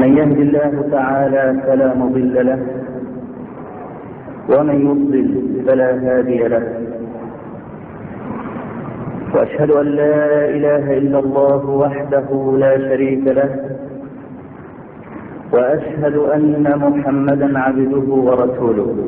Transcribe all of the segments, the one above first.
من يهد الله تعالى فلا مضل له ومن يضلل فلا هادي له. وأشهد أن لا إله إلا الله وحده لا شريك له وأشهد أن محمدا عبده ورسوله.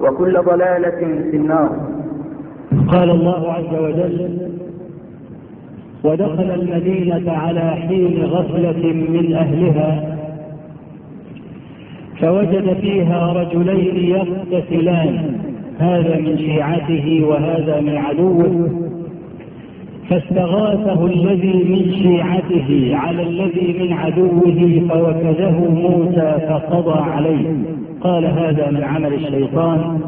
وكل ضلالة في النار. قال الله عز وجل ودخل المدينة على حين غفلة من أهلها فوجد فيها رجلين يغتسلان هذا من شيعته وهذا من عدوه فاستغاثه الذي من شيعته على الذي من عدوه فوكزه موسى فقضى عليه. قال هذا من عمل الشيطان.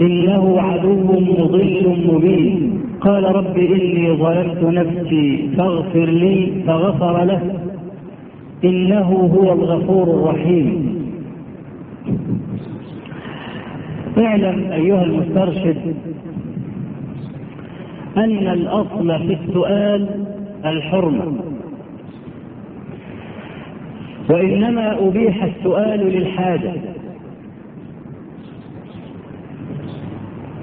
إنه عدو مضل مبين. قال رب إني ظلمت نفسي فاغفر لي فغفر له. إنه هو الغفور الرحيم. اعلم أيها المسترشد أن الأصل في السؤال الحرمة. وإنما أبيح السؤال للحاجة.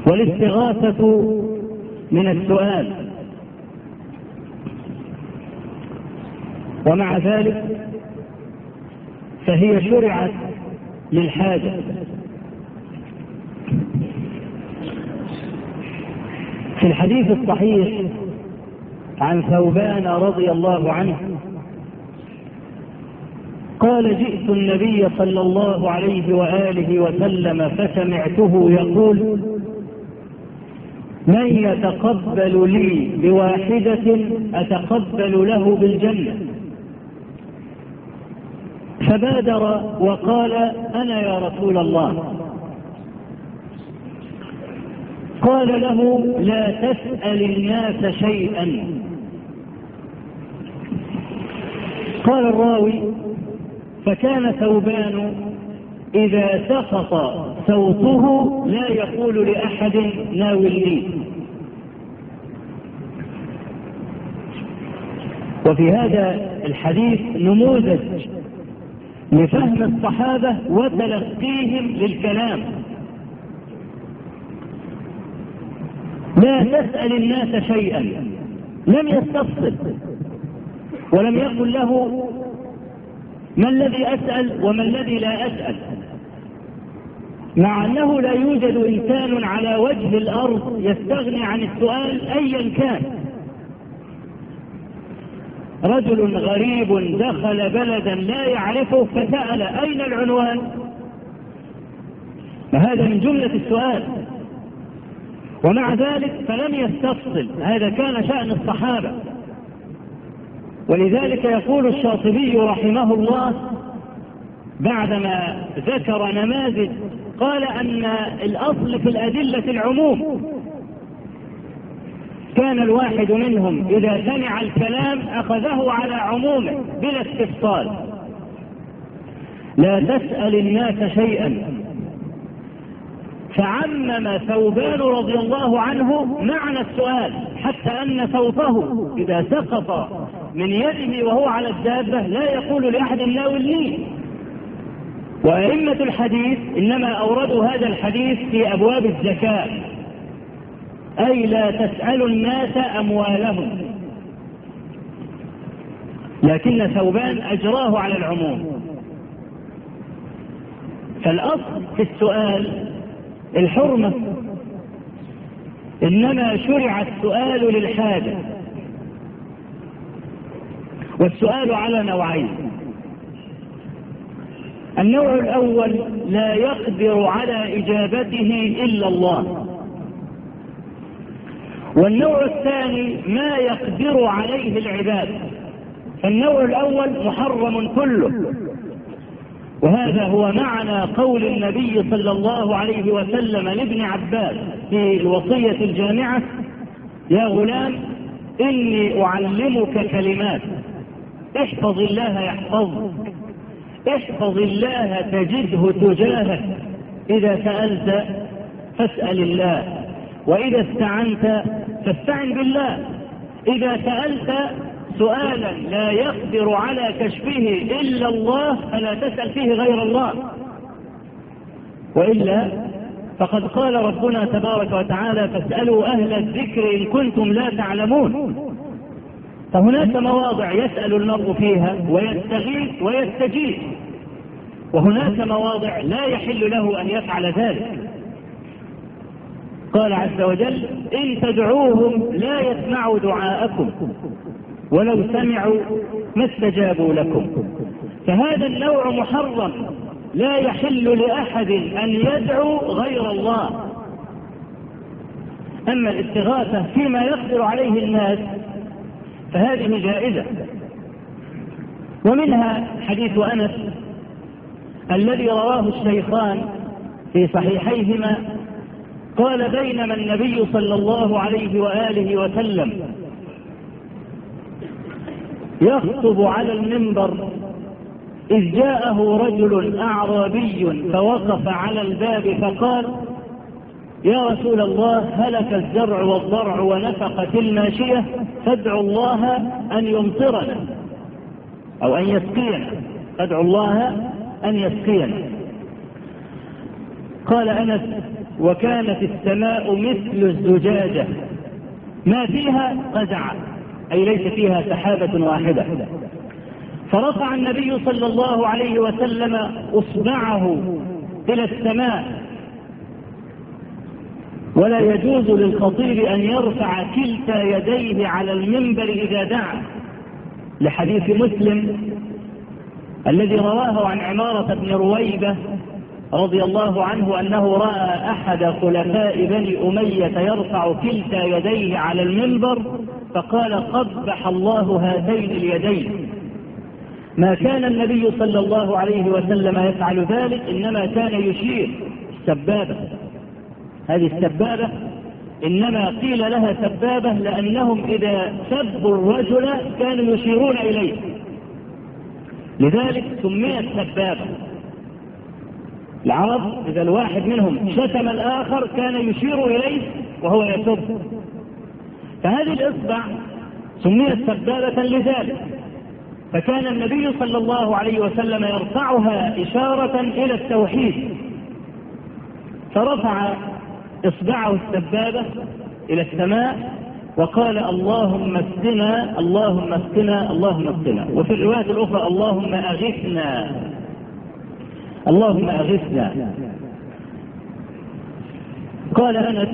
والاستغاثة من السؤال. ومع ذلك فهي شرعت للحاجة. في الحديث الصحيح عن ثوبان رضي الله عنه قال جئت النبي صلى الله عليه وآله وسلم فسمعته يقول من يتقبل لي بواحدة أتقبل له بالجنة؟ فبادر وقال أنا يا رسول الله. قال له لا تسأل الناس شيئا. قال الراوي فكان ثوبان إذا سقط صوته لا يقول لأحد ناول لي وفي هذا الحديث نموذج لفهم الصحابة وتلقيهم للكلام. لا تسأل الناس شيئا. لم يستفصل. ولم يقل له ما الذي أسأل وما الذي لا أسأل؟ مع أنه لا يوجد إنسان على وجه الأرض يستغني عن السؤال أيا كان. رجل غريب دخل بلدا لا يعرفه فسأل أين العنوان؟ فهذا من جملة السؤال. ومع ذلك فلم يستفصل. هذا كان شأن الصحابة. ولذلك يقول الشاطبي رحمه الله بعدما ذكر نماذج قال أن الأصل في الأدلة العموم كان الواحد منهم إذا سمع الكلام أخذه على عمومه بلا استفصال. لا تسأل الناس شيئا. فعمم ثوبان رضي الله عنه معنى السؤال حتى أن صوته إذا سقط من يده وهو على الدابة لا يقول لأحد ناولني وأئمة الحديث إنما أوردوا هذا الحديث في أبواب الزكاة. أي لا تسألوا الناس أموالهم. لكن ثوبان أجراه على العموم. فالأصل في السؤال الحرمة. إنما شرع السؤال للحاجة. والسؤال على نوعين. النوع الأول لا يقدر على إجابته إلا الله. والنوع الثاني ما يقدر عليه العباد. فالنوع الأول محرم كله. وهذا هو معنى قول النبي صلى الله عليه وسلم لابن عباس في الوصية الجامعة يا غلام إني أعلمك كلمات. احفظ الله يحفظك. احفظ الله تجده تجاهك. إذا سألت فاسأل الله. وإذا استعنت فاستعن بالله. إذا سألت سؤالا لا يقدر على كشفه إلا الله فلا تسأل فيه غير الله. وإلا فقد قال ربنا تبارك وتعالى فاسألوا أهل الذكر إن كنتم لا تعلمون. فهناك مواضع يسأل المرء فيها ويستغيث ويستجيب. وهناك مواضع لا يحل له أن يفعل ذلك. قال عز وجل إن تدعوهم لا يسمعوا دعاءكم ولو سمعوا ما استجابوا لكم. فهذا النوع محرم لا يحل لأحد أن يدعو غير الله. أما الاستغاثة فيما يقدر عليه الناس فهذه جائزة. ومنها حديث أنس الذي رواه الشيخان في صحيحيهما قال بينما النبي صلى الله عليه وآله وسلم يخطب على المنبر إذ جاءه رجل أعرابي فوقف على الباب فقال يا رسول الله هلك الزرع والضرع ونفقت الماشية فادعوا الله أن يمطرنا أو أن يسقينا. فادعوا الله أن يسقينا. قال أنس وكانت السماء مثل الزجاجة. ما فيها قزع أي ليس فيها سحابة واحدة. فرفع النبي صلى الله عليه وسلم أصبعه إلى السماء ولا يجوز للخطيب أن يرفع كلتا يديه على المنبر إذا دعا. لحديث مسلم الذي رواه عن عمارة بن رويبة رضي الله عنه أنه رأى أحد خلفاء بني أمية يرفع كلتا يديه على المنبر فقال قبح الله هاتين اليدين. ما كان النبي صلى الله عليه وسلم يفعل ذلك إنما كان يشير السبابة هذه السبابة إنما قيل لها سبابة لأنهم إذا سبوا الرجل كانوا يشيرون إليه. لذلك سميت سبابة. العرب إذا الواحد منهم شتم الآخر كان يشير إليه وهو يسب. فهذه الإصبع سميت سبابة لذلك. فكان النبي صلى الله عليه وسلم يرفعها إشارة إلى التوحيد. فرفع إصبعه السبابة إلى السماء وقال اللهم اسقنا اللهم اسقنا اللهم اسقنا. وفي الرواية الأخرى اللهم أغثنا. اللهم أغثنا. قال أنس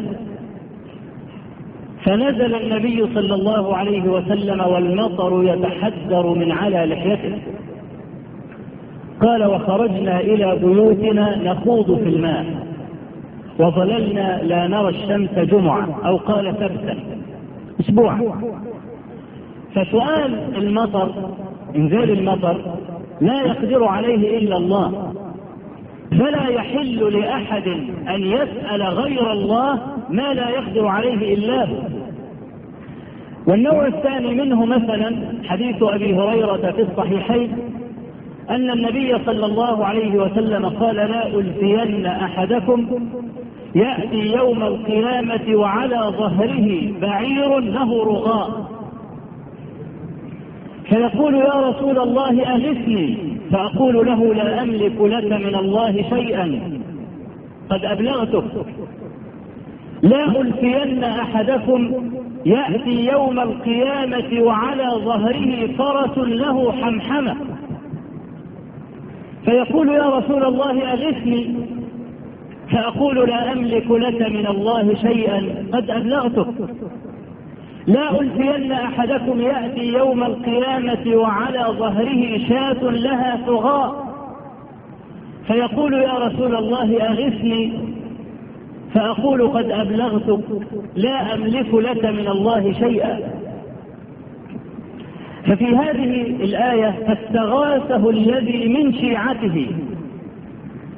فنزل النبي صلى الله عليه وسلم والمطر يتحدر من على لحيته. قال وخرجنا إلى بيوتنا نخوض في الماء. وظللنا لا نرى الشمس جمعة أو قال سبتا أسبوع. فسؤال المطر إنزال المطر لا يقدر عليه إلا الله. فلا يحل لأحد أن يسأل غير الله ما لا يقدر عليه إلا هو. والنوع الثاني منه مثلا حديث أبي هريرة في الصحيحين أن النبي صلى الله عليه وسلم قال لا ألفين أحدكم يأتي يوم القيامة وعلى ظهره بعير له رغاء. فيقول يا رسول الله أغثني. فأقول له لا أملك لك من الله شيئا. قد أبلغتك. لا ألفين أحدكم يأتي يوم القيامة وعلى ظهره فرس له حمحمة. فيقول يا رسول الله أغثني فأقول لا أملك لك من الله شيئا. قد أبلغتك. لا ألفين أحدكم يأتي يوم القيامة وعلى ظهره شاة لها ثغاء فيقول يا رسول الله أغثني فأقول قد أبلغتك. لا أملك لك من الله شيئا. ففي هذه الآية فاستغاثه الذي من شيعته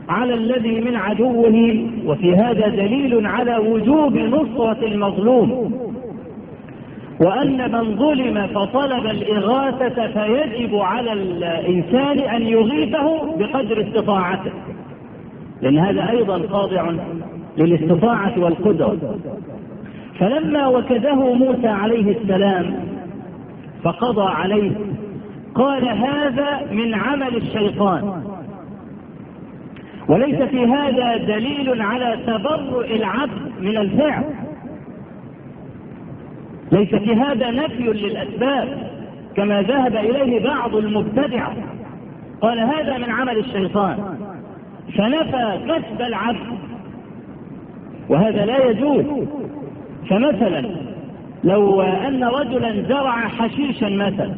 على الذي من عدوه وفي هذا دليل على وجوب نصرة المظلوم. وأن من ظلم فطلب الإغاثة فيجب على الإنسان أن يغيثه بقدر استطاعته. لأن هذا أيضا خاضع للاستطاعة والقدرة. فلما وكده موسى عليه السلام فقضى عليه. قال هذا من عمل الشيطان. وليس في هذا دليل على تبرؤ العبد من الفعل. ليس في هذا نفي للأسباب كما ذهب إليه بعض المبتدعة قال هذا من عمل الشيطان. فنفى كسب العبد. وهذا لا يجوز. فمثلا لو أن رجلا زرع حشيشا مثلا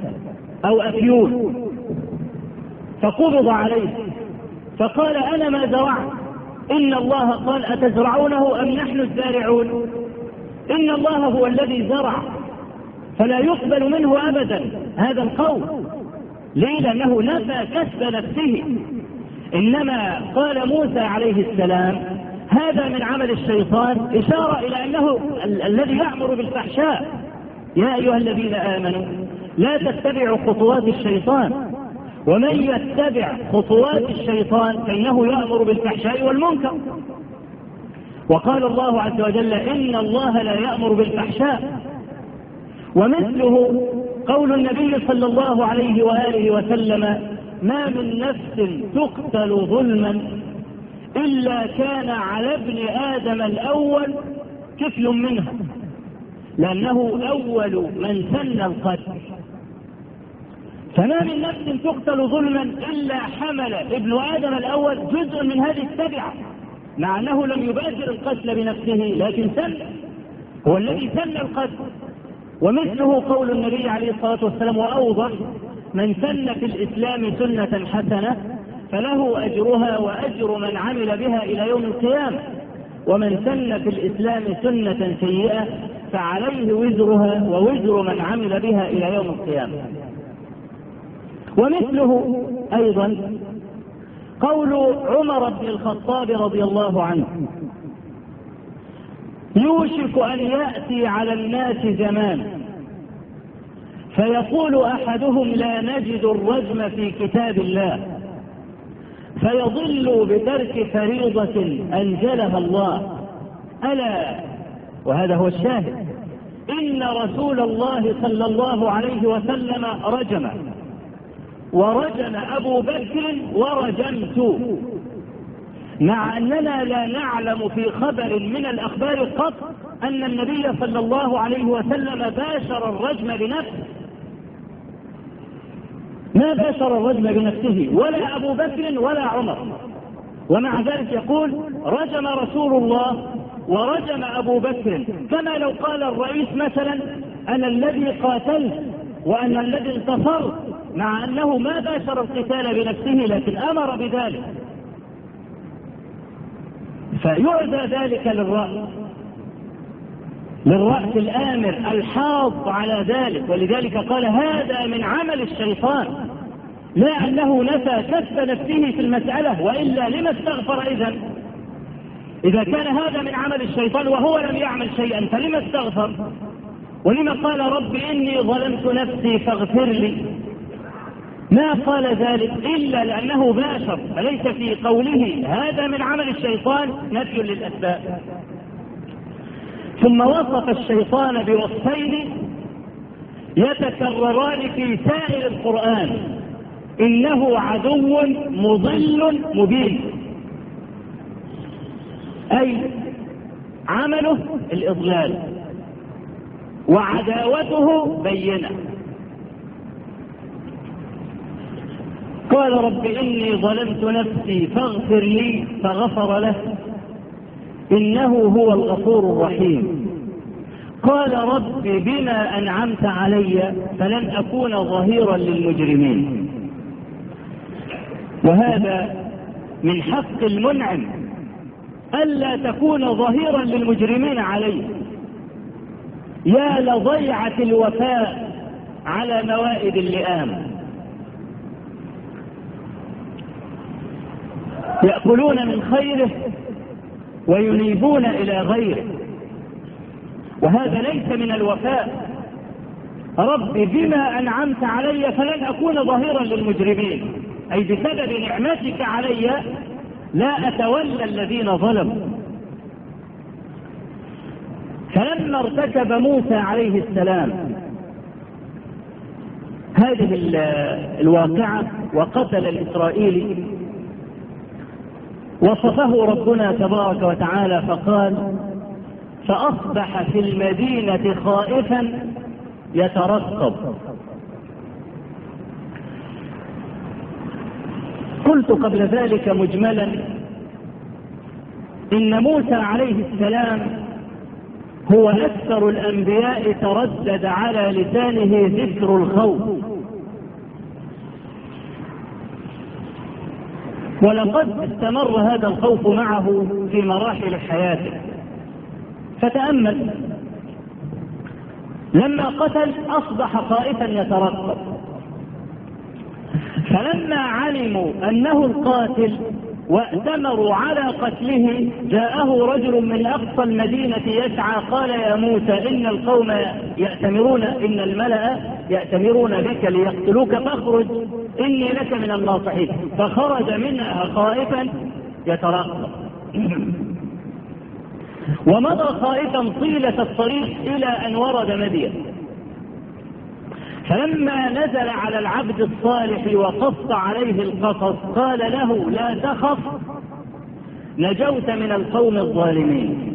أو أفيون فقبض عليه فقال أنا ما زرعت إن الله قال أتزرعونه أم نحن الزارعون؟ إن الله هو الذي زرع فلا يقبل منه أبدا هذا القول. ليه لأنه نفى كسب نفسه. إنما قال موسى عليه السلام هذا من عمل الشيطان إشارة إلى أنه ال الذي يأمر بالفحشاء. يا أيها الذين آمنوا لا تتبعوا خطوات الشيطان. ومن يتبع خطوات الشيطان فإنه يأمر بالفحشاء والمنكر. وقال الله عز وجل إن الله لا يأمر بالفحشاء. ومثله قول النبي صلى الله عليه وآله وسلم ما من نفس تقتل ظلما إلا كان على ابن آدم الأول كفل منها لأنه أول من سن القتل. فما من نفس تقتل ظلما إلا حمل ابن آدم الأول جزء من هذه التبعة مع أنه لم يبادر القتل بنفسه لكن سن هو الذي سن القتل. ومثله قول النبي عليه الصلاة والسلام وأوضح من سن في الإسلام سنة حسنة فله أجرها وأجر من عمل بها إلى يوم القيامة. ومن سن في الإسلام سنة سيئة فعليه وزرها ووزر من عمل بها إلى يوم القيامة. ومثله أيضا قول عمر بن الخطاب رضي الله عنه يوشك أن يأتي على الناس زمان فيقول أحدهم لا نجد الرجم في كتاب الله. فيضل بترك فريضة أنزلها الله. ألا وهذا هو الشاهد. إن رسول الله صلى الله عليه وسلم رجم. ورجم أبو بكر ورجمت. مع أننا لا نعلم في خبر من الأخبار قط أن النبي صلى الله عليه وسلم باشر الرجم بنفسه. ما باشر الرجم بنفسه ولا أبو بكر ولا عمر. ومع ذلك يقول رجم رسول الله ورجم أبو بكر. كما لو قال الرئيس مثلا أنا الذي قاتلت وأنا الذي انتصرت مع أنه ما باشر القتال بنفسه لكن أمر بذلك. فيعزى ذلك للرأس للرأس الآمر الحاض على ذلك ولذلك قال هذا من عمل الشيطان. لا أنه نفى كسب نفسه في المسألة وإلا لما استغفر إذا؟ إذا كان هذا من عمل الشيطان وهو لم يعمل شيئا فلما استغفر؟ ولما قال رب إني ظلمت نفسي فاغفر لي؟ ما قال ذلك إلا لأنه باشر فليس في قوله هذا من عمل الشيطان نفي للأسباب. ثم وصف الشيطان بوصفين يتكرران في سائر القرآن. إنه عدو مضل مبين. أي عمله الإضلال. وعداوته بينة. قال رب إني ظلمت نفسي فاغفر لي فغفر له. إنه هو الغفور الرحيم. قال رب بما أنعمت علي فلن أكون ظهيرا للمجرمين. وهذا من حق المنعم ألا تكون ظهيرا للمجرمين عليه. يا لضيعة الوفاء على موائد اللئام. يأكلون من خيره وينيبون إلى غيره. وهذا ليس من الوفاء. رب بما أنعمت علي فلن أكون ظهيرا للمجرمين. أي بسبب نعمتك علي لا أتولى الذين ظلموا. فلما ارتكب موسى عليه السلام هذه الواقعة وقتل الإسرائيلي وصفه ربنا تبارك وتعالى فقال فأصبح في المدينة خائفا يترقب. قلت قبل ذلك مجملا إن موسى عليه السلام هو أكثر الأنبياء تردد على لسانه ذكر الخوف. ولقد استمر هذا الخوف معه في مراحل حياته. فتأمل لما قتل أصبح خائفا يترقب. فلما علموا أنه القاتل وأتمروا على قتله جاءه رجل من أقصى المدينة يسعى قال يا موسى إن القوم يأتمرون إن الملأ يأتمرون بك ليقتلوك فاخرج إني لك من الناصحين فخرج منها خائفا يترقب ومضى خائفا طيلة الطريق إلى أن ورد مدين فلما نزل على العبد الصالح وقص عليه القصص قال له لا تخف نجوت من القوم الظالمين.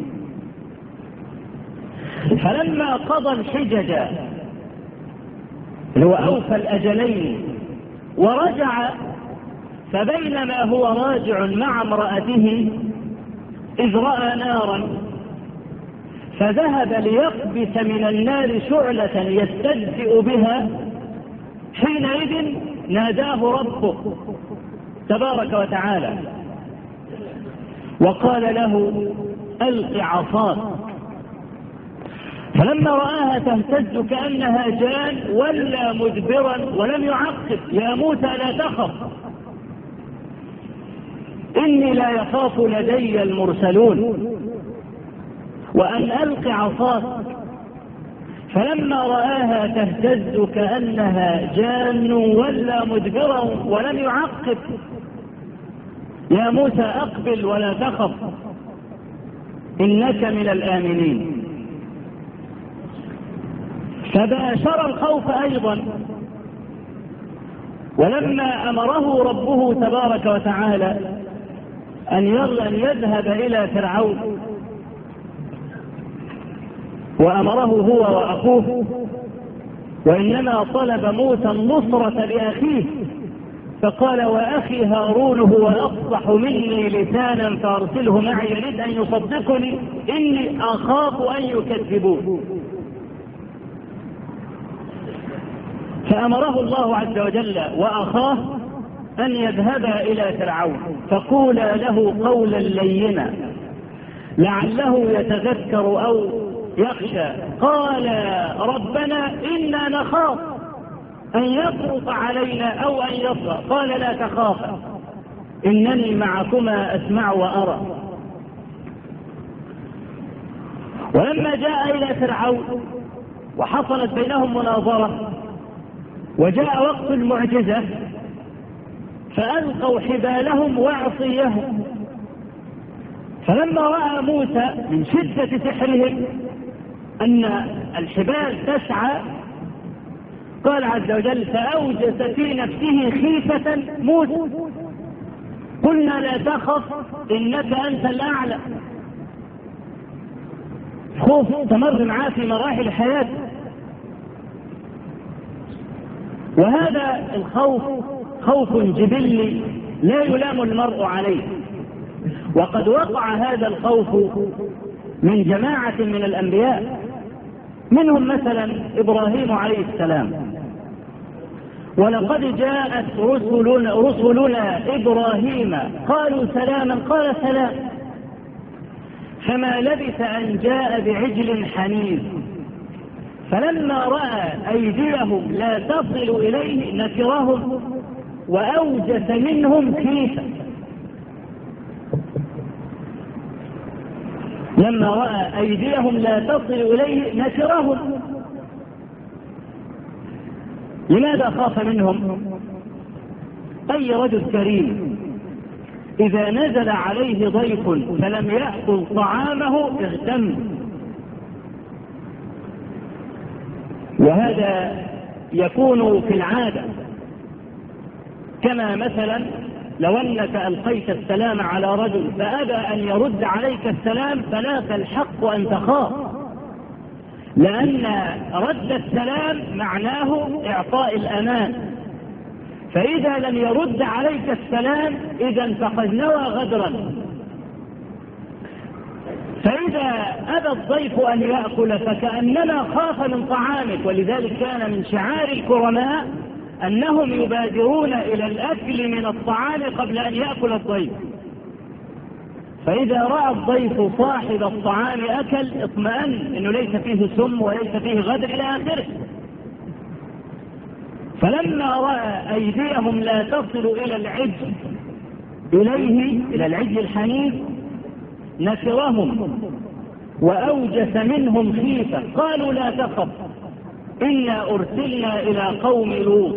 فلما قضى الحجج اللي هو أوفى الأجلين ورجع فبينما هو راجع مع امرأته إذ رأى نارا فذهب ليقبس من النار شعلة يستدفئ بها حينئذ ناداه ربه تبارك وتعالى وقال له ألق عصاك. فلما رآها تهتز كأنها جان ولا مدبرا ولم يعقب. يا موسى لا تخف. إني لا يخاف لدي المرسلون. وأن ألق عصاك. فلما رآها تهتز كأنها جان ولا مدبرا ولم يعقب. يا موسى أقبل ولا تخف. إنك من الآمنين. فباشر الخوف أيضا. ولما أمره ربه تبارك وتعالى أن يذهب إلى فرعون وأمره هو وأخوه وإنما طلب موسى النصرة لأخيه فقال وأخي هارون هو أفصح مني لسانا فأرسله معي يريد أن يصدقني إني أخاف أن يكذبون. فأمره الله عز وجل وأخاه أن يذهبا إلى فرعون فقولا له قولا لينا لعله يتذكر أو يخشى. قال ربنا إنا نخاف أن يفرط علينا أو أن يطغى قال لا تخافا إنني معكما أسمع وأرى. ولما جاء إلى فرعون وحصلت بينهم مناظرة وجاء وقت المعجزة فألقوا حبالهم وعصيهم. فلما رأى موسى من شدة سحرهم أن الحبال تسعى قال عز وجل فأوجس في نفسه خيفة موسى. قلنا لا تخف إنك أنت الأعلى. خوف استمر معاه في مراحل حياته. وهذا الخوف خوف جبلي لا يلام المرء عليه. وقد وقع هذا الخوف من جماعة من الأنبياء منهم مثلا إبراهيم عليه السلام. ولقد جاءت رسلنا, رسلنا إبراهيم قالوا سلاما قال سلام. فما لبث أن جاء بعجل حنيذ فلما رأى أيديهم لا تصل إليه نكرهم وأوجس منهم خيفة لما رأى أيديهم لا تصل إليه نكرهم. لماذا خاف منهم؟ أي رجل كريم إذا نزل عليه ضيف فلم يأكل طعامه اغتم. وهذا يكون في العادة. كما مثلا لو أنك ألقيت السلام على رجل فأبى أن يرد عليك السلام فلاك الحق أن تخاف. لأن رد السلام معناه إعطاء الأمان. فإذا لم يرد عليك السلام إذا فقد نوى غدرا. فإذا أبى الضيف أن يأكل فكأنما خاف من طعامك ولذلك كان من شعار الكرماء أنهم يبادرون إلى الأكل من الطعام قبل أن يأكل الضيف. فإذا رأى الضيف صاحب الطعام أكل اطمأن أنه ليس فيه سم وليس فيه غدر إلى آخره. فلما رأى أيديهم لا تصل إلى العجل إليه إلى العجل الحنيف نكرهم وأوجس منهم خيفة. قالوا لا تخف إنا أرسلنا إلى قوم لوط.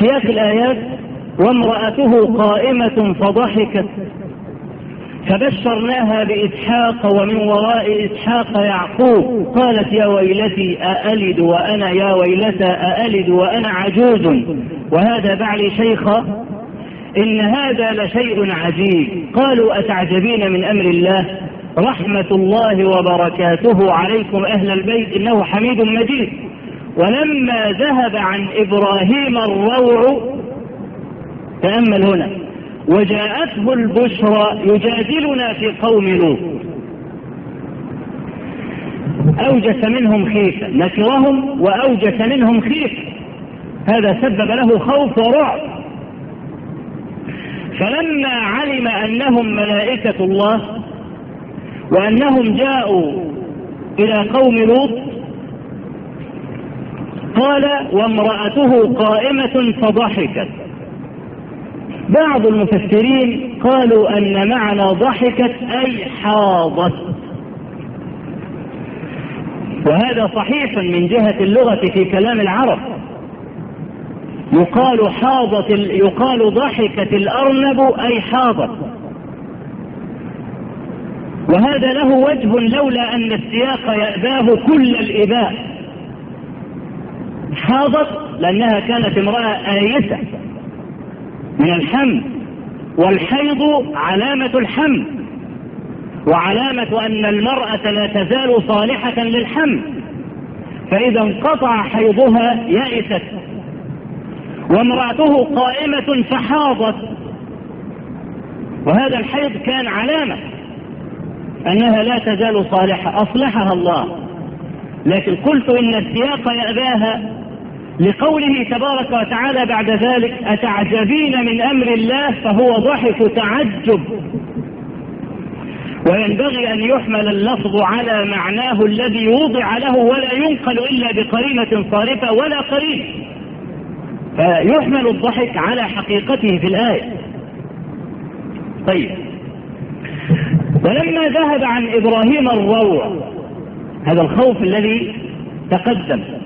سياق الآيات وامرأته قائمة فضحكت فبشرناها بإسحاق ومن وراء إسحاق يعقوب قالت يا ويلتي أألد وأنا يا ويلتى أألد وأنا عجوز وهذا بعلي شيخا إن هذا لشيء عجيب قالوا أتعجبين من أمر الله؟ رحمة الله وبركاته عليكم أهل البيت إنه حميد مجيد. ولما ذهب عن إبراهيم الروع تأمل هنا وجاءته البشرى يجادلنا في قوم لوط. أوجس منهم خيفة نكرهم وأوجس منهم خيفة. هذا سبب له خوف ورعب. فلما علم أنهم ملائكة الله وأنهم جاءوا إلى قوم لوط قال وامرأته قائمة فضحكت. بعض المفسرين قالوا أن معنى ضحكت أي حاضت. وهذا صحيح من جهة اللغة في كلام العرب. يقال حاضت يقال ضحكت الأرنب أي حاضت. وهذا له وجه لولا أن السياق يأباه كل الإباء. حاضت لأنها كانت امرأة آيسة من الحمل والحيض علامة الحمل وعلامة أن المرأة لا تزال صالحة للحمل فإذا انقطع حيضها يئست وامرأته قائمة فحاضت. وهذا الحيض كان علامة أنها لا تزال صالحة. أصلحها الله. لكن قلت إن السياق يأباها لقوله تبارك وتعالى بعد ذلك أتعجبين من أمر الله فهو ضحك تعجب. وينبغي أن يحمل اللفظ على معناه الذي وضع له ولا ينقل إلا بقرينة صارفة ولا قرينة فيحمل الضحك على حقيقته في الآية. طيب. ولما ذهب عن إبراهيم الروع هذا الخوف الذي تقدم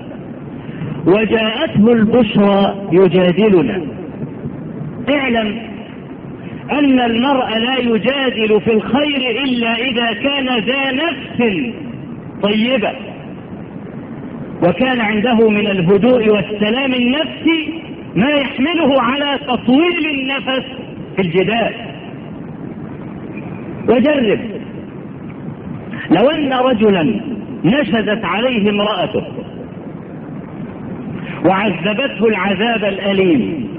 وجاءته البشرى يجادلنا. اعلم أن المرء لا يجادل في الخير إلا إذا كان ذا نفس طيبة. وكان عنده من الهدوء والسلام النفسي ما يحمله على تطويل النفس في الجدال. وجرب. لو أن رجلا نشدت عليه امرأته وعذبته العذاب الأليم.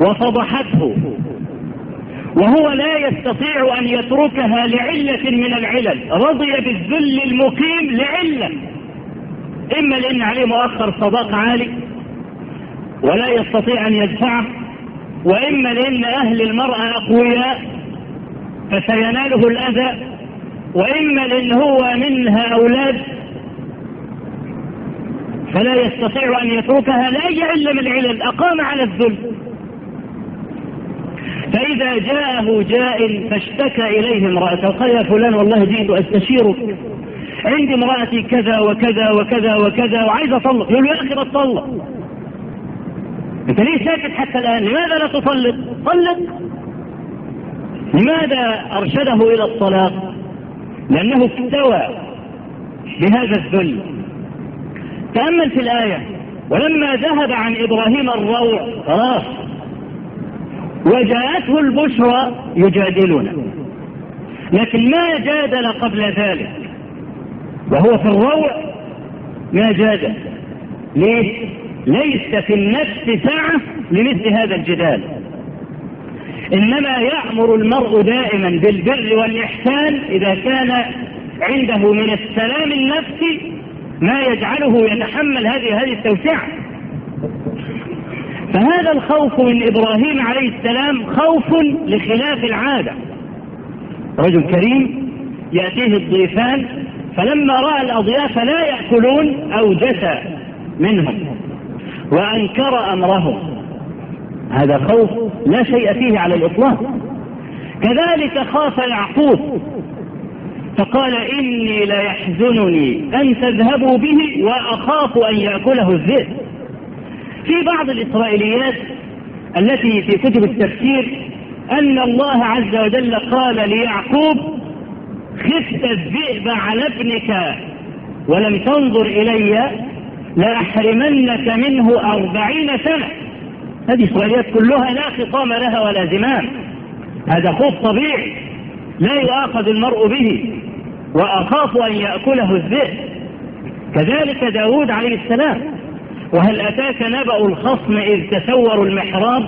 وفضحته وهو لا يستطيع أن يتركها لعلة من العلل. رضي بالذل المقيم لعلة. إما لأن عليه مؤخر صداق عالي ولا يستطيع أن يدفعه. وإما لأن أهل المرأة أقوياء فسيناله الأذى. وإما لأن هو منها أولاد. فلا يستطيع أن يتركها لأي علة من العلل أقام على الذل. فإذا جاءه جاء فاشتكى إليه امرأته قال يا فلان والله جئت أستشيرك عندي امرأتي كذا وكذا وكذا وكذا وعايز أطلق. يقول له يا أخي بطلق أنت ليه ساكت حتى الآن؟ لماذا لا تطلق؟ طلق. لماذا أرشده إلى الطلاق؟ لأنه استوى بهذا الذل. تأمل في الآية. ولما ذهب عن إبراهيم الروع خلاص. وجاءته البشرى يجادلنا لكن ما جادل قبل ذلك؟ وهو في الروع ما جادل. ليه؟ ليس في النفس ساعة لمثل هذا الجدال. إنما يأمر المرء دائما بالبر والإحسان إذا كان عنده من السلام النفسي ما يجعله يتحمل هذه هذه التوسعة. فهذا الخوف من إبراهيم عليه السلام خوف لخلاف العادة. رجل كريم يأتيه الضيفان فلما رأى الأضياف لا يأكلون أوجس منهم وأنكر أمرهم. هذا خوف لا شيء فيه على الإطلاق. كذلك خاف يعقوب. فقال إني ليحزنني أن تذهبوا به وأخاف أن يأكله الذئب. في بعض الإسرائيليات التي في كتب التفسير أن الله عز وجل قال ليعقوب خفت الذئب على ابنك ولم تنظر إلي لأحرمنك منه أربعين سنة. هذه إسرائيليات كلها لا خطام لها ولا زمام. هذا خوف طبيعي لا يؤاخذ المرء به. وأخاف أن يأكله الذئب. كذلك داود عليه السلام. وهل أتاك نبأ الخصم إذ تسوروا المحراب؟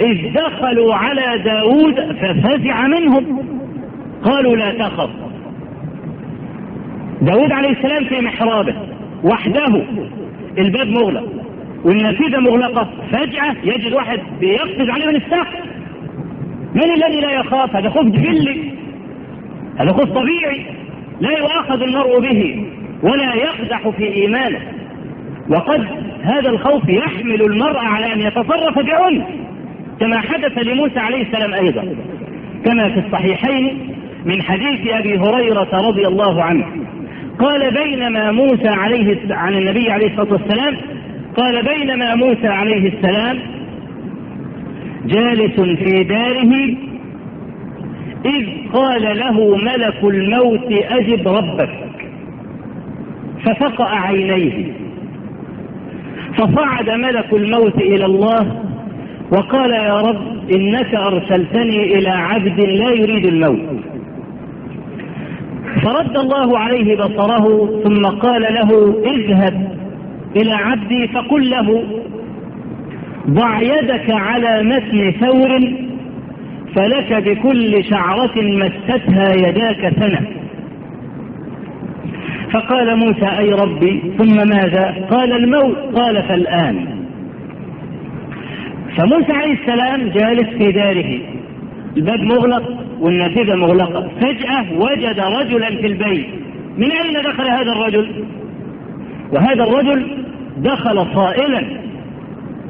إذ دخلوا على داود ففزع منهم. قالوا لا تخف. داود عليه السلام في محرابه وحده. الباب مغلق. والنافذة مغلقة. فجأة يجد واحد بيقفز عليه من السقف من الذي لا يخاف؟ هذا خوف جبلي هذا خوف طبيعي. لا يؤاخذ المرء به ولا يقدح في إيمانه. وقد هذا الخوف يحمل المرء على أن يتصرف بعنف كما حدث لموسى عليه السلام أيضا. كما في الصحيحين من حديث أبي هريرة رضي الله عنه. قال بينما موسى عليه عن النبي عليه الصلاة والسلام قال بينما موسى عليه السلام جالس في داره إذ قال له ملك الموت أجب ربك. ففقأ عينيه. فصعد ملك الموت إلى الله وقال يا رب إنك أرسلتني إلى عبد لا يريد الموت. فرد الله عليه بصره ثم قال له اذهب إلى عبدي فقل له ضع يدك على متن ثور فلك بكل شعرة مستها يداك سنة. فقال موسى أي ربي ثم ماذا؟ قال الموت قال فالآن. فموسى عليه السلام جالس في داره. الباب مغلق والنافذة مغلقة. فجأة وجد رجلا في البيت. من أين دخل هذا الرجل؟ وهذا الرجل دخل صائلا.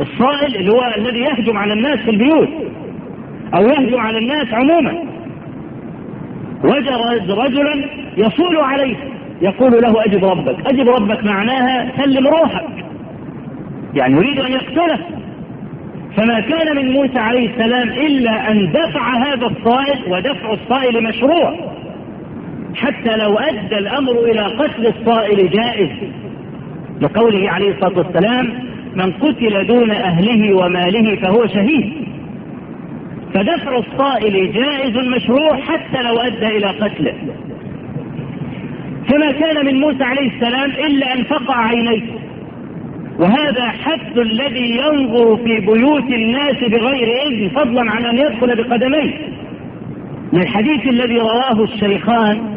الصائل اللي هو الذي يهجم على الناس في البيوت. أو يهجم على الناس عموما. وجد رجلا يصول عليه. يقول له أجب ربك. أجب ربك معناها سلم روحك. يعني يريد أن يقتله. فما كان من موسى عليه السلام إلا أن دفع هذا الصائل ودفع الصائل مشروع. حتى لو أدى الأمر إلى قتل الصائل جائز. لقوله عليه الصلاة والسلام من قتل دون أهله وماله فهو شهيد. فدفع الصائل جائز مشروع حتى لو أدى إلى قتله. فما كان من موسى عليه السلام إلا أن فقع عينيه. وهذا حد الذي ينظر في بيوت الناس بغير إذن فضلا عن أن يدخل بقدميه. من الحديث الذي رواه الشيخان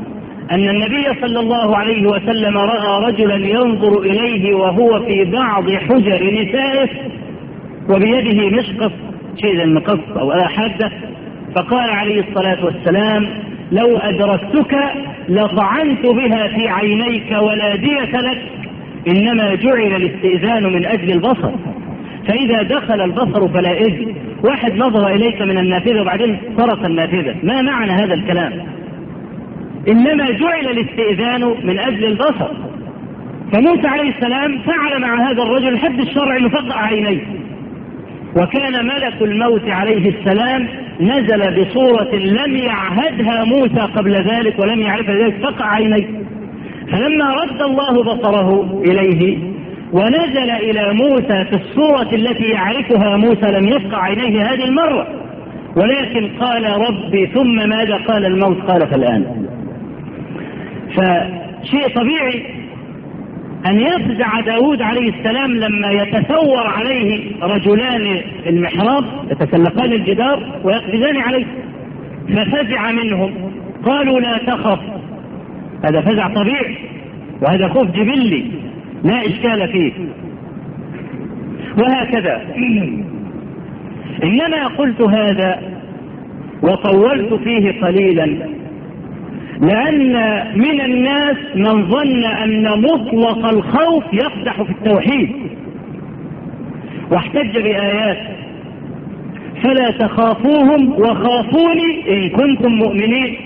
أن النبي صلى الله عليه وسلم رأى رجلا ينظر إليه وهو في بعض حجر نسائه وبيده مشقص شيء المقص أو حادة فقال عليه الصلاة والسلام لو أدركتك لطعنت بها في عينيك ولا دية لك إنما جعل الاستئذان من أجل البصر. فإذا دخل البصر فلا إذن. واحد نظر إليك من النافذة وبعدين طرق النافذة. ما معنى هذا الكلام؟ إنما جعل الاستئذان من أجل البصر. فموسى عليه السلام فعل مع هذا الرجل الحد الشرعي انه عينيه. وكان ملك الموت عليه السلام نزل بصورة لم يعهدها موسى قبل ذلك ولم يعرفها ذلك فقع عينيه. فلما رد الله بصره إليه ونزل إلى موسى في الصورة التي يعرفها موسى لم يفقع عينيه هذه المرة. ولكن قال ربي ثم ماذا قال الموت؟ قال فالآن. فشيء طبيعي أن يفزع داود عليه السلام لما يتثور عليه رجلان المحراب يتسلقان الجدار ويقفزان عليه. ففزع منهم. قالوا لا تخف. هذا فزع طبيعي وهذا خوف جبلي. لا إشكال فيه. وهكذا. إنما قلت هذا وطولت فيه قليلا. لأن من الناس من ظن أن مطلق الخوف يقدح في التوحيد. واحتج بآيات. فلا تخافوهم وخافوني إن كنتم مؤمنين.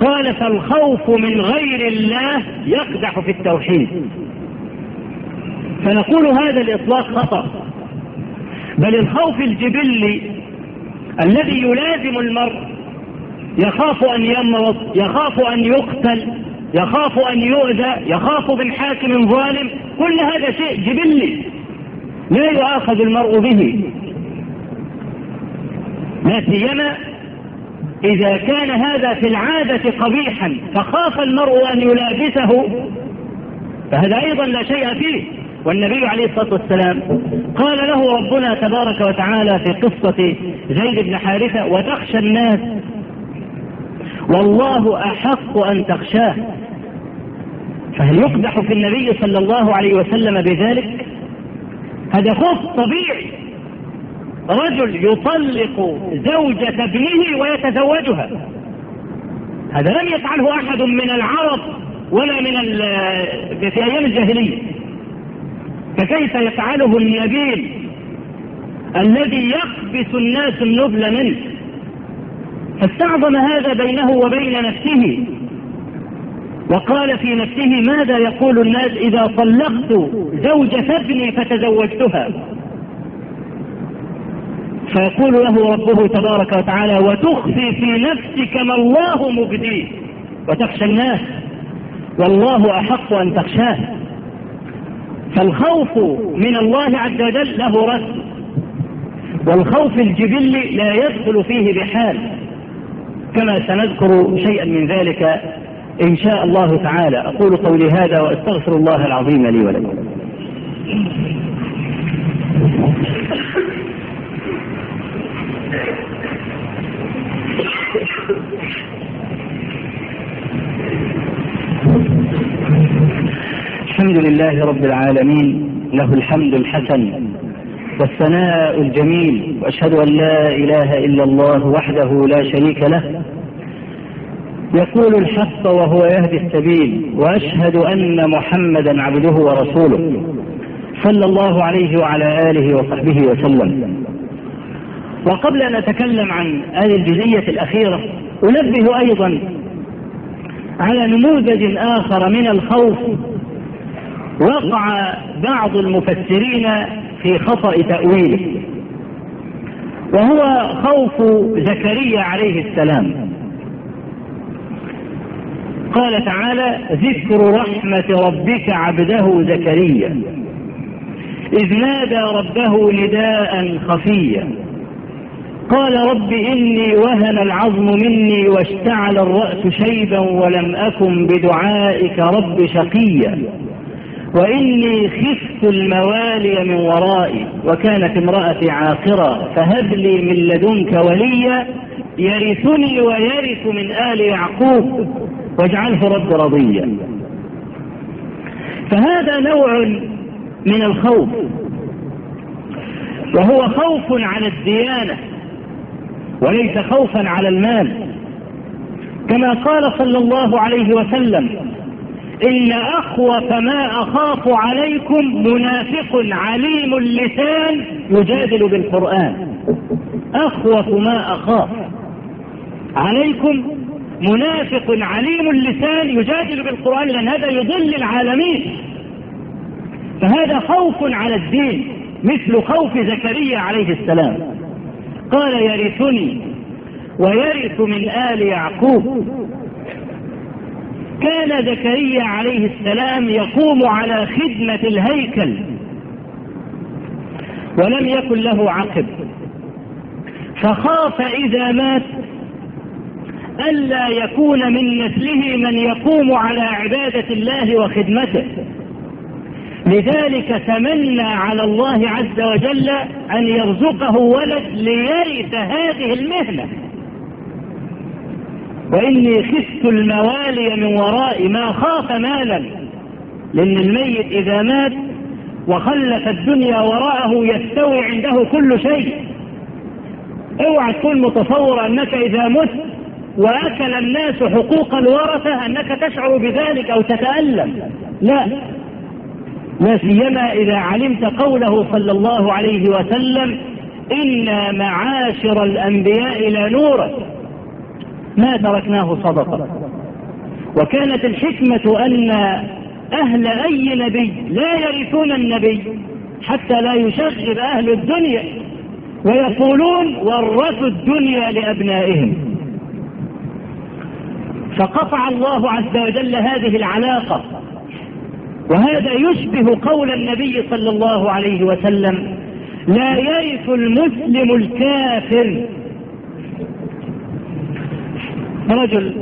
قال فالخوف من غير الله يقدح في التوحيد. فنقول هذا الإطلاق خطأ. بل الخوف الجبلي الذي يلازم المرء يخاف أن يمرض يخاف أن يقتل يخاف أن يؤذى يخاف من حاكم ظالم كل هذا شيء جبلي لا يؤاخذ المرء به. لا سيما إذا كان هذا في العادة قبيحا فخاف المرء أن يلابسه فهذا أيضا لا شيء فيه. والنبي عليه الصلاة والسلام قال له ربنا تبارك وتعالى في قصة زيد بن حارثة وتخشى الناس والله أحق أن تخشاه. فهل يقدح في النبي صلى الله عليه وسلم بذلك؟ هذا خوف طبيعي. رجل يطلق زوجة ابنه ويتزوجها. هذا لم يفعله أحد من العرب ولا من في أيام الجاهلية. فكيف يفعله النبيل الذي يقبس الناس النبل منه؟ فاستعظم هذا بينه وبين نفسه. وقال في نفسه ماذا يقول الناس إذا طلقت زوجة ابني فتزوجتها؟ فيقول له ربه تبارك وتعالى وتخفي في نفسك ما الله مبديه. وتخشى الناس والله أحق أن تخشاه. فالخوف من الله عز وجل له رسم والخوف الجبلي لا يدخل فيه بحال. كما سنذكر شيئا من ذلك إن شاء الله تعالى. أقول قولي هذا وأستغفر الله العظيم لي ولكم. الحمد لله رب العالمين. له الحمد الحسن والثناء الجميل. وأشهد أن لا إله إلا الله وحده لا شريك له. يقول الحق وهو يهدي السبيل وأشهد أن محمدا عبده ورسوله صلى الله عليه وعلى آله وصحبه وسلم. وقبل أن أتكلم عن هذه الجزئية الأخيرة أنبه أيضا على نموذج آخر من الخوف وقع بعض المفسرين في خطأ تأويله وهو خوف زكريا عليه السلام. قال تعالى ذكر رحمة ربك عبده زكريا. إذ نادى ربه نداء خفيا. قال رب إني وهن العظم مني واشتعل الرأس شيبا ولم أكن بدعائك رب شقيا. وإني خفت الموالي من ورائي وكانت امرأتي عاقرة فهب لي من لدنك وليا يرثني ويرث من آل يعقوب. واجعله رب رضيا فهذا نوع من الخوف. وهو خوف على الديانة وليس خوفا على المال. كما قال صلى الله عليه وسلم إن أخوف ما أخاف عليكم منافق عليم اللسان يجادل بالقرآن. أخوف ما أخاف عليكم منافق عليم اللسان يجادل بالقرآن لأن هذا يضل العالمين. فهذا خوف على الدين مثل خوف زكريا عليه السلام. قال يرثني ويرث من آل يعقوب. كان زكريا عليه السلام يقوم على خدمة الهيكل ولم يكن له عقب. فخاف إذا مات ألا يكون من نسله من يقوم على عبادة الله وخدمته. لذلك تمنى على الله عز وجل أن يرزقه ولد ليرث هذه المهنة. وإني خفت الموالي من ورائي ما خاف مالا لأن الميت إذا مات وخلف الدنيا وراءه يستوي عنده كل شيء. أوعى تكون متصور أنك إذا مت وأكل الناس حقوق الورثة أنك تشعر بذلك أو تتألم. لا. لا سيما إذا علمت قوله صلى الله عليه وسلم إنا معاشر الأنبياء لا نورث ما تركناه صدقة. وكانت الحكمة أن أهل أي نبي لا يرثون النبي حتى لا يشغب أهل الدنيا ويقولون ورثوا الدنيا لأبنائهم. فقطع الله عز وجل هذه العلاقة. وهذا يشبه قول النبي صلى الله عليه وسلم لا يرث المسلم الكافر. رجل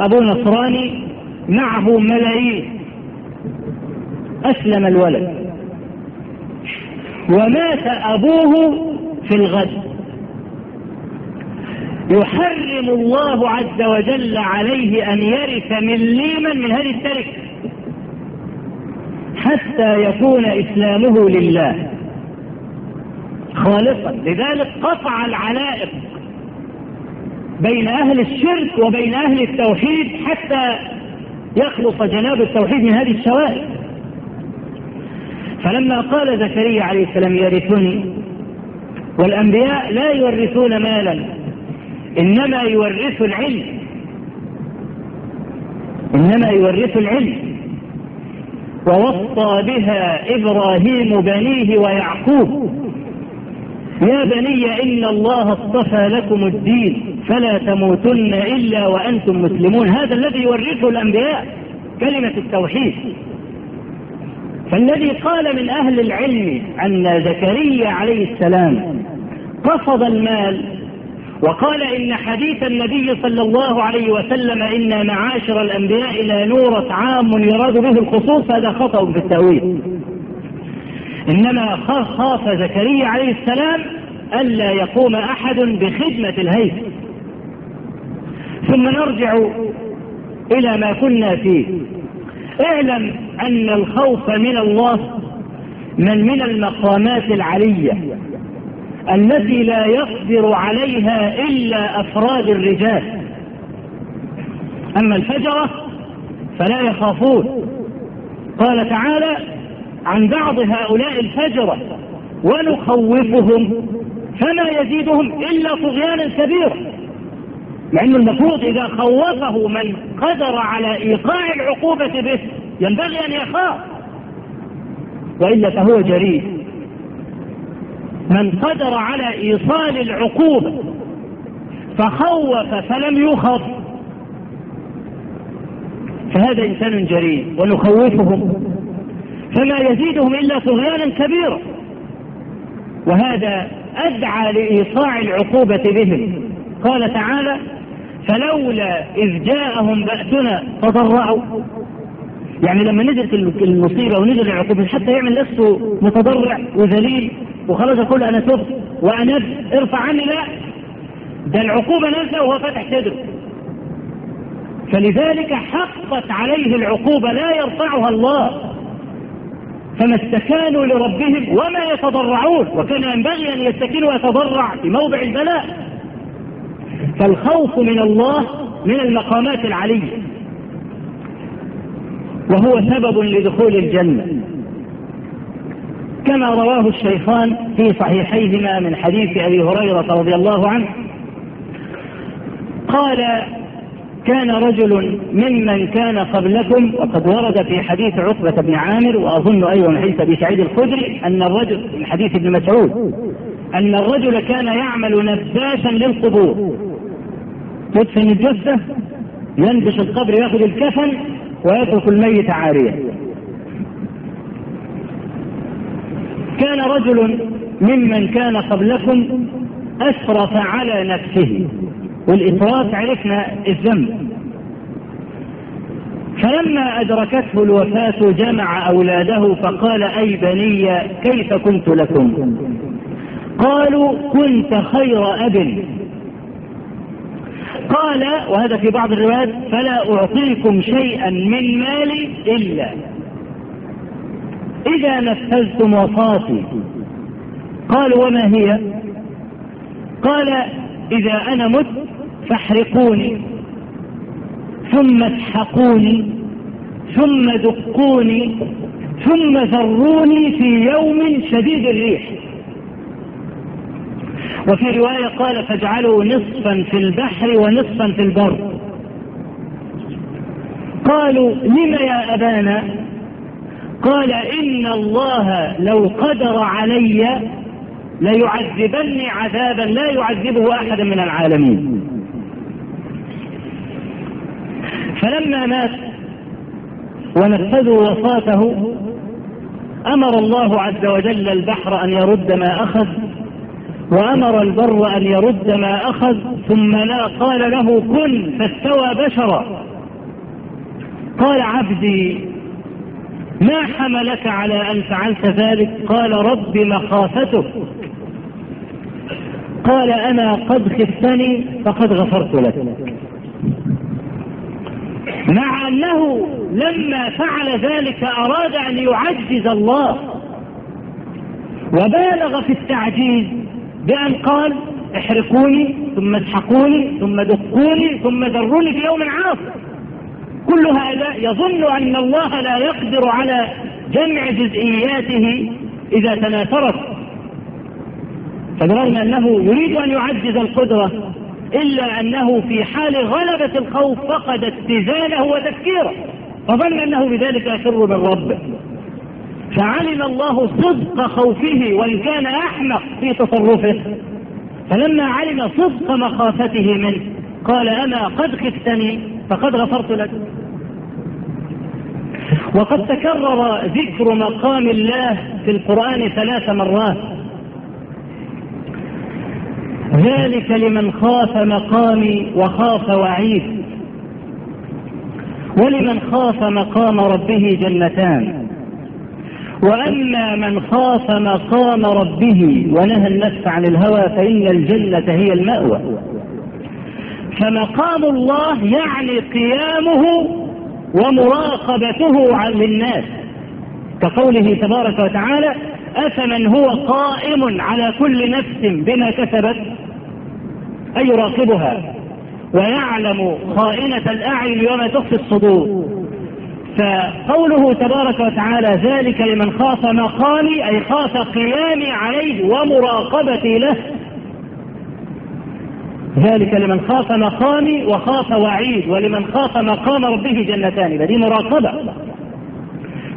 أبو نصراني معه ملايين. أسلم الولد. ومات أبوه في الغد. يحرم الله عز وجل عليه أن يرث مليما من هذه التركة حتى يكون إسلامه لله. خالصا. لذلك قطع العلائق بين أهل الشرك وبين أهل التوحيد حتى يخلص جناب التوحيد من هذه الشوائب. فلما قال زكريا عليه السلام يرثني والأنبياء لا يورثون مالا. إنما يورث العلم. إنما يورث العلم. ووصى بها إبراهيم بنيه ويعقوب. يا بني إن الله اصطفى لكم الدين فلا تموتن إلا وأنتم مسلمون. هذا الذي يورثه الأنبياء كلمة التوحيد. فالذي قال من أهل العلم أن زكريا عليه السلام قصد المال وقال إن حديث النبي صلى الله عليه وسلم إن معاشر الأنبياء لا نورة عام يراد به الخصوص هذا خطأ في التأويل. إنما خاف زكريا عليه السلام ألا يقوم أحد بخدمة الهيثم ثم نرجع إلى ما كنا فيه. اعلم أن الخوف من الله من من المقامات العلية. التي لا يقدر عليها إلا أفراد الرجال. أما الفجرة فلا يخافون. قال تعالى عن بعض هؤلاء الفجرة ونخوفهم فما يزيدهم إلا طغيانا كبيرا. أنه المفروض إذا خوفه من قدر على إيقاع العقوبة به ينبغي أن يخاف. وإلا فهو جريء. من قدر على إيصال العقوبة فخوف فلم يخف. فهذا إنسان جريء ونخوفهم فما يزيدهم إلا طغيانا كبيرا. وهذا أدعى لإيقاع العقوبة بهم. قال تعالى فلولا إذ جاءهم بأسنا تضرعوا يعني لما نزلت المصيبة ونزل العقوبة حتى يعمل نفسه متضرع وذليل. وخلاص يقول أنا تبت وأنا ارفع عني لا. ده العقوبة نازلة وهو فاتح صدره. فلذلك حقت عليه العقوبة لا يرفعها الله. فما استكانوا لربهم وما يتضرعون. وكان ينبغي أن يستكين ويتضرع في موضع البلاء. فالخوف من الله من المقامات العلية. وهو سبب لدخول الجنة. كما رواه الشيخان في صحيحيهما من حديث أبي هريرة رضي الله عنه. قال كان رجل ممن كان قبلكم وقد ورد في حديث عقبة بن عامر وأظن أيضا حديث أبي سعيد الخدري أن الرجل من حديث ابن مسعود أن الرجل كان يعمل نباشا للقبور. يدفن الجثة ينبش القبر يأخذ الكفن ويترك الميت عاريا. كان رجل ممن كان قبلكم أسرف على نفسه. والإسراف عرفنا الذنب. فلما أدركته الوفاة جمع أولاده فقال أي بني كيف كنت لكم؟ قالوا كنت خير أب. قال وهذا في بعض الروايات فلا أعطيكم شيئا من مالي إلا. إذا نفذتم وصاتي قالوا وما هي؟ قال إذا أنا مت فاحرقوني ثم اسحقوني ثم دقوني ثم ذروني في يوم شديد الريح. وفي رواية قال فاجعلوا نصفا في البحر ونصفا في البر قالوا لم يا أبانا؟ قال إن الله لو قدر علي ليعذبني عذابا لا يعذبه أحدا من العالمين. فلما مات ونفذوا وصاته أمر الله عز وجل البحر أن يرد ما أخذ وأمر البر أن يرد ما أخذ ثم لا قال له كن فاستوى بشرا. قال عبدي ما حملك على أن فعلت ذلك؟ قال رب مخافتك قال أنا قد خفتني فقد غفرت لك. مع أنه لما فعل ذلك أراد أن يعجز الله. وبالغ في التعجيز بأن قال احرقوني ثم اسحقوني ثم دقوني ثم ذروني في يوم عاصف. كل هذا يظن أن الله لا يقدر على جمع جزئياته إذا تناثرت فبرغم أنه يريد أن يعجز القدرة إلا أنه في حال غلبة الخوف فقد اتزانه وتفكيره. فظن أنه بذلك يفر من ربه. فعلم الله صدق خوفه وإن كان أحمق في تصرفه. فلما علم صدق مخافته منه قال أنا قد خفتني؟ فقد غفرت لك. وقد تكرر ذكر مقام الله في القرآن ثلاث مرات. ذلك لمن خاف مقامي وخاف وعيد. ولمن خاف مقام ربه جنتان. وأما من خاف مقام ربه ونهى النفس عن الهوى فإن الجنة هي المأوى. فمقام الله يعني قيامه ومراقبته للناس كقوله تبارك وتعالى أفمن هو قائم على كل نفس بما كسبت أي يراقبها ويعلم خائنة الأعين وما تخفي الصدور. فقوله تبارك وتعالى ذلك لمن خاف مقامي أي خاف قيامي عليه ومراقبتي له. ذلك لمن خاف مقامي وخاف وعيد ولمن خاف مقام ربه جنتان. فدي مراقبة.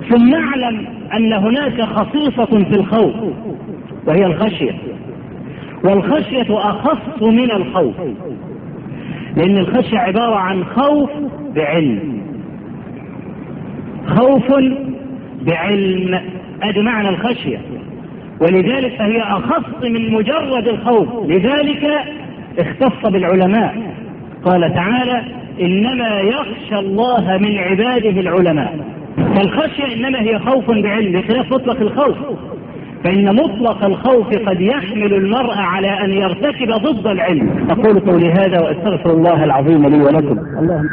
ثم نعلم أن هناك خصيصة في الخوف وهي الخشية. والخشية أخص من الخوف. لأن الخشية عبارة عن خوف بعلم. خوف بعلم. أدي معنى الخشية. ولذلك فهي أخص من مجرد الخوف. لذلك اختص بالعلماء. قال تعالى إنما يخشى الله من عباده العلماء. فالخشية إنما هي خوف بعلم. بخلاف مطلق الخوف؟ فإن مطلق الخوف قد يحمل المرء على أن يرتكب ضد العلم. أقول قولي هذا وأستغفر الله العظيم لي ولكم. اللهم